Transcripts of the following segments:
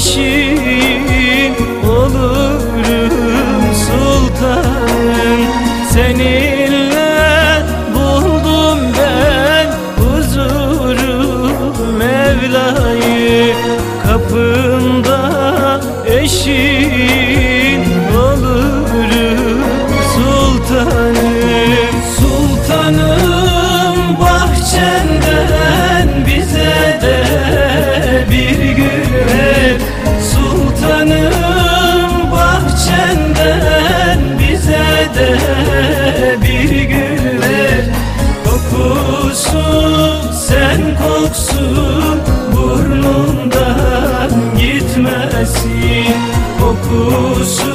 kişi olurum sultanım Seninle buldum ben huzuru Mevla'yı. Kapında eşim koksun burnundan gitmesin. Kokusu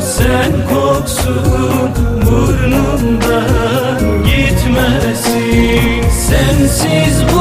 sen koksun burnundan gitmesin. Sensiz bu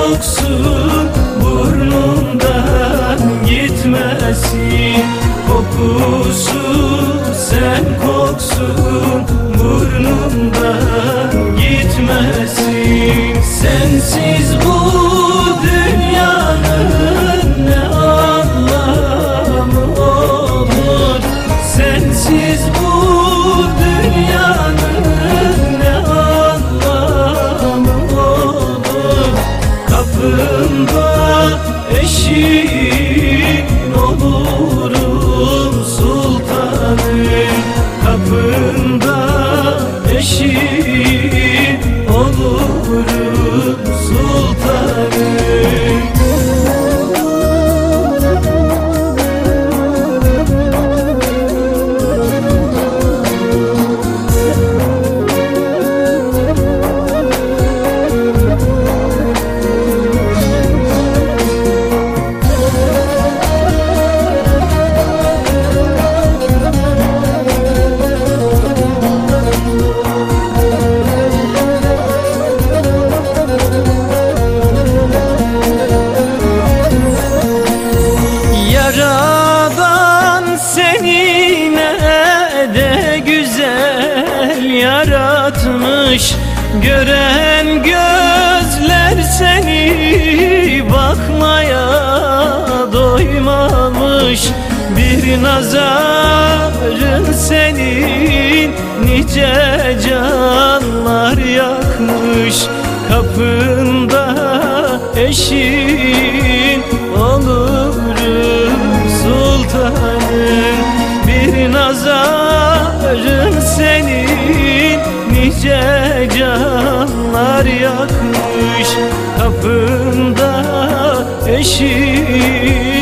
koksun burnumdan gitmesin. Kokusu sen koksun burnumdan gitmesin. Sensiz bu seni ne de güzel yaratmış Gören gözler seni bakmaya doymamış. Bir nazarın senin nice canlar yakmış. Kapında eşin peşin.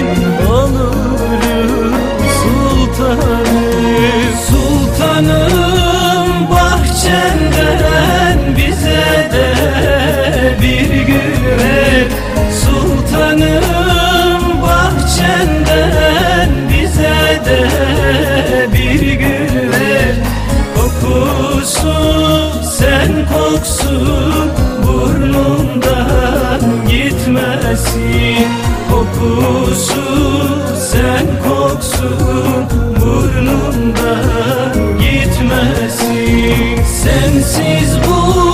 Sensiz bu